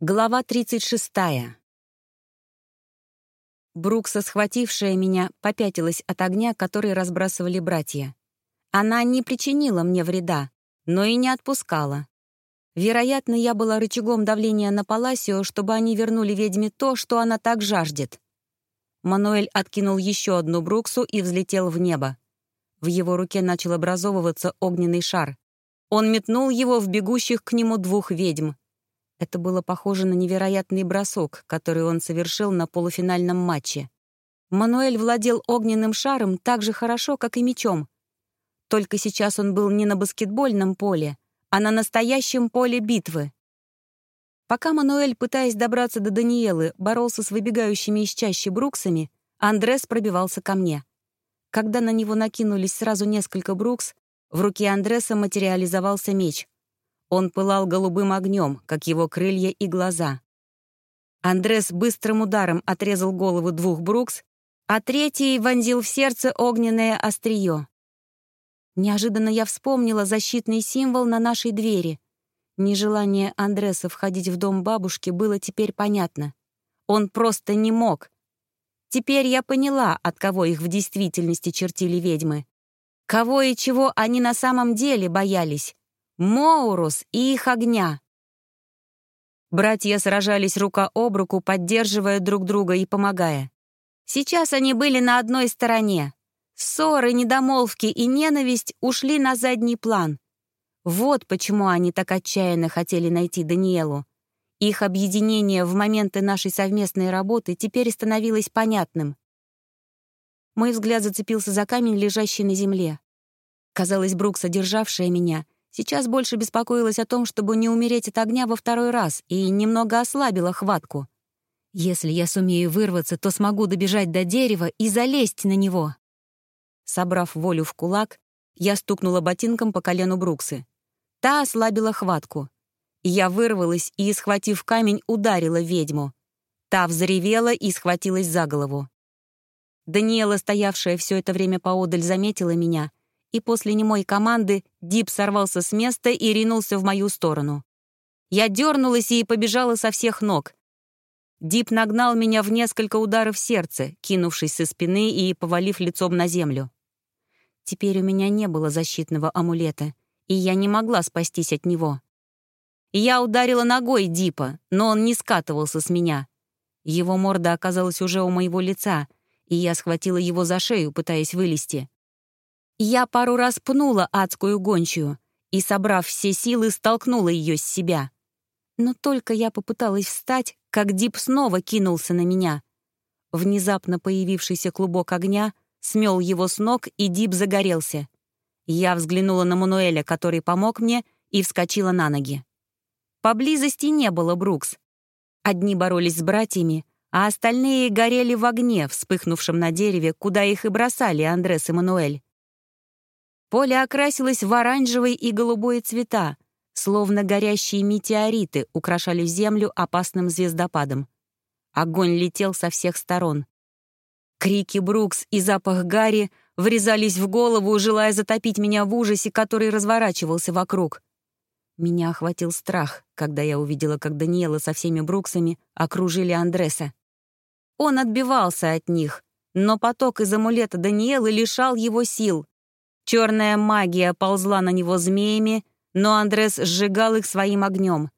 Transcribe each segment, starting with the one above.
Глава 36. Брукса, схватившая меня, попятилась от огня, который разбрасывали братья. Она не причинила мне вреда, но и не отпускала. Вероятно, я была рычагом давления на Паласио, чтобы они вернули ведьме то, что она так жаждет. Мануэль откинул еще одну Бруксу и взлетел в небо. В его руке начал образовываться огненный шар. Он метнул его в бегущих к нему двух ведьм — это было похоже на невероятный бросок, который он совершил на полуфинальном матче. Мануэль владел огненным шаром так же хорошо, как и мечом. Только сейчас он был не на баскетбольном поле, а на настоящем поле битвы. Пока Мануэль, пытаясь добраться до Даниэлы, боролся с выбегающими из чащи Бруксами, Андрес пробивался ко мне. Когда на него накинулись сразу несколько Брукс, в руке Андреса материализовался меч — он пылал голубым огнем, как его крылья и глаза. Андрес быстрым ударом отрезал голову двух Брукс, а третий вонзил в сердце огненное острие. Неожиданно я вспомнила защитный символ на нашей двери. Нежелание Андреса входить в дом бабушки было теперь понятно. Он просто не мог. Теперь я поняла, от кого их в действительности чертили ведьмы. Кого и чего они на самом деле боялись. Моурус и их огня. Братья сражались рука об руку, поддерживая друг друга и помогая. Сейчас они были на одной стороне. Ссоры, недомолвки и ненависть ушли на задний план. Вот почему они так отчаянно хотели найти Даниэлу. Их объединение в моменты нашей совместной работы теперь становилось понятным. Мой взгляд зацепился за камень, лежащий на земле. Казалось, Брук, содержавшая меня — Сейчас больше беспокоилась о том, чтобы не умереть от огня во второй раз, и немного ослабила хватку. Если я сумею вырваться, то смогу добежать до дерева и залезть на него. Собрав волю в кулак, я стукнула ботинком по колену Бруксы. Та ослабила хватку. Я вырвалась и, схватив камень, ударила ведьму. Та взревела и схватилась за голову. Даниэла, стоявшая все это время поодаль, заметила меня и после немой команды Дип сорвался с места и ринулся в мою сторону. Я дернулась и побежала со всех ног. Дип нагнал меня в несколько ударов сердца, кинувшись со спины и повалив лицом на землю. Теперь у меня не было защитного амулета, и я не могла спастись от него. Я ударила ногой Дипа, но он не скатывался с меня. Его морда оказалась уже у моего лица, и я схватила его за шею, пытаясь вылезти. Я пару раз пнула адскую гончую и, собрав все силы, столкнула ее с себя. Но только я попыталась встать, как Дип снова кинулся на меня. Внезапно появившийся клубок огня смел его с ног, и Дип загорелся. Я взглянула на Мануэля, который помог мне, и вскочила на ноги. Поблизости не было Брукс. Одни боролись с братьями, а остальные горели в огне, вспыхнувшем на дереве, куда их и бросали Андрес и Мануэль. Поле окрасилось в оранжевый и голубой цвета, словно горящие метеориты украшали землю опасным звездопадом. Огонь летел со всех сторон. Крики Брукс и запах Гарри врезались в голову, желая затопить меня в ужасе, который разворачивался вокруг. Меня охватил страх, когда я увидела, как Даниэла со всеми Бруксами окружили Андреса. Он отбивался от них, но поток из амулета Даниэлы лишал его сил. Черная магия ползла на него змеями, но Андрес сжигал их своим огнем.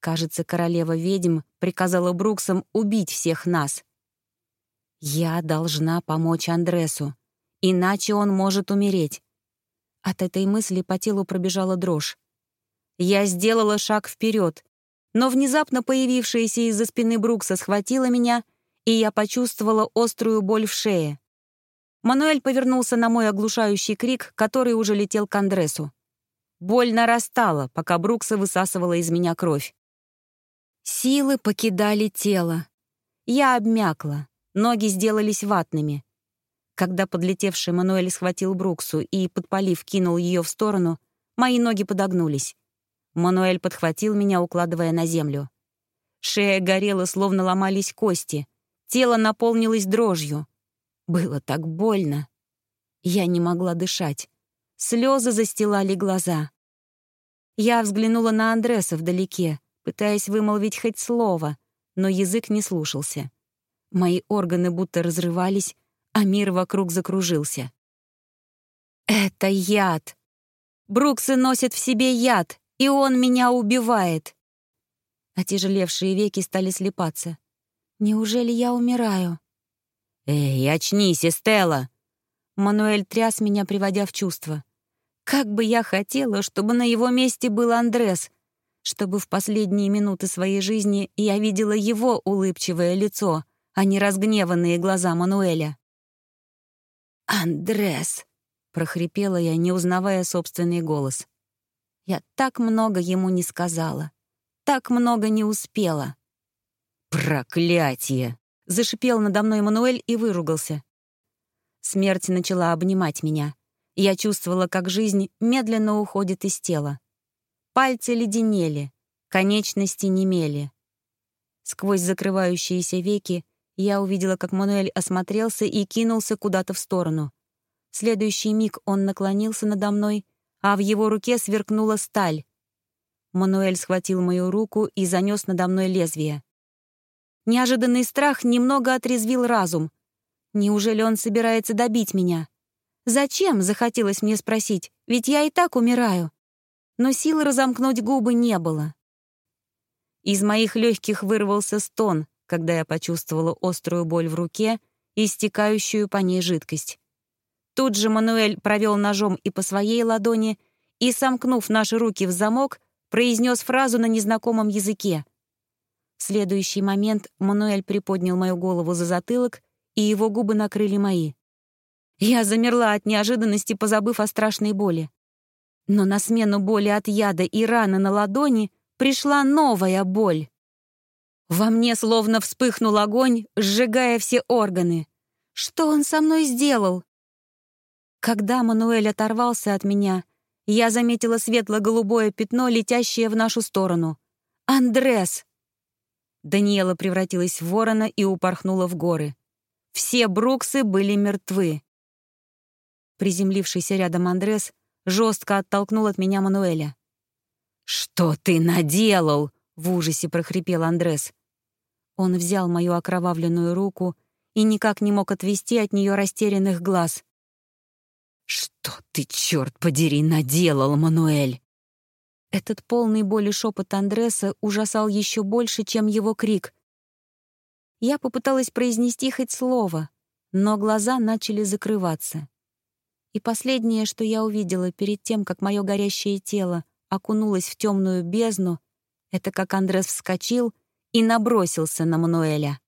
Кажется, королева-ведьм приказала Бруксам убить всех нас. Я должна помочь Андресу, иначе он может умереть. От этой мысли по телу пробежала дрожь. Я сделала шаг вперед, но внезапно появившаяся из-за спины Брукса схватила меня, и я почувствовала острую боль в шее. Мануэль повернулся на мой оглушающий крик, который уже летел к Андресу. Боль нарастала, пока Брукса высасывала из меня кровь. Силы покидали тело. Я обмякла, ноги сделались ватными. Когда подлетевший Мануэль схватил Бруксу и, подпалив, кинул ее в сторону, мои ноги подогнулись. Мануэль подхватил меня, укладывая на землю. Шея горела, словно ломались кости. Тело наполнилось дрожью. Было так больно. Я не могла дышать. Слезы застилали глаза. Я взглянула на Андреса вдалеке, пытаясь вымолвить хоть слово, но язык не слушался. Мои органы будто разрывались, а мир вокруг закружился. «Это яд! Бруксы носят в себе яд, и он меня убивает!» Отяжелевшие веки стали слепаться. «Неужели я умираю?» «Эй, очнись, Эстелла!» Мануэль тряс меня, приводя в чувство. Как бы я хотела, чтобы на его месте был Андрес, чтобы в последние минуты своей жизни я видела его улыбчивое лицо, а не разгневанные глаза Мануэля. «Андрес!» — прохрипела я, не узнавая собственный голос. Я так много ему не сказала, так много не успела. «Проклятие!» — зашипел надо мной Мануэль и выругался. Смерть начала обнимать меня. Я чувствовала, как жизнь медленно уходит из тела. Пальцы леденели, конечности немели. Сквозь закрывающиеся веки я увидела, как Мануэль осмотрелся и кинулся куда-то в сторону. В следующий миг он наклонился надо мной, а в его руке сверкнула сталь. Мануэль схватил мою руку и занес надо мной лезвие. Неожиданный страх немного отрезвил разум. Неужели он собирается добить меня? Зачем, захотелось мне спросить, ведь я и так умираю. Но сил разомкнуть губы не было. Из моих легких вырвался стон, когда я почувствовала острую боль в руке и стекающую по ней жидкость. Тут же Мануэль провел ножом и по своей ладони и, сомкнув наши руки в замок, произнес фразу на незнакомом языке. В следующий момент Мануэль приподнял мою голову за затылок, и его губы накрыли мои. Я замерла от неожиданности, позабыв о страшной боли. Но на смену боли от яда и раны на ладони пришла новая боль. Во мне словно вспыхнул огонь, сжигая все органы. Что он со мной сделал? Когда Мануэль оторвался от меня, я заметила светло-голубое пятно, летящее в нашу сторону. «Андрес!» Даниэла превратилась в ворона и упорхнула в горы. Все Бруксы были мертвы. Приземлившийся рядом Андрес жестко оттолкнул от меня Мануэля. «Что ты наделал?» — в ужасе прохрипел Андрес. Он взял мою окровавленную руку и никак не мог отвести от нее растерянных глаз. «Что ты, черт подери, наделал, Мануэль?» Этот полный боли шепот Андреса ужасал еще больше, чем его крик. Я попыталась произнести хоть слово, но глаза начали закрываться. И последнее, что я увидела перед тем, как мое горящее тело окунулось в темную бездну, это как Андрес вскочил и набросился на Мануэля.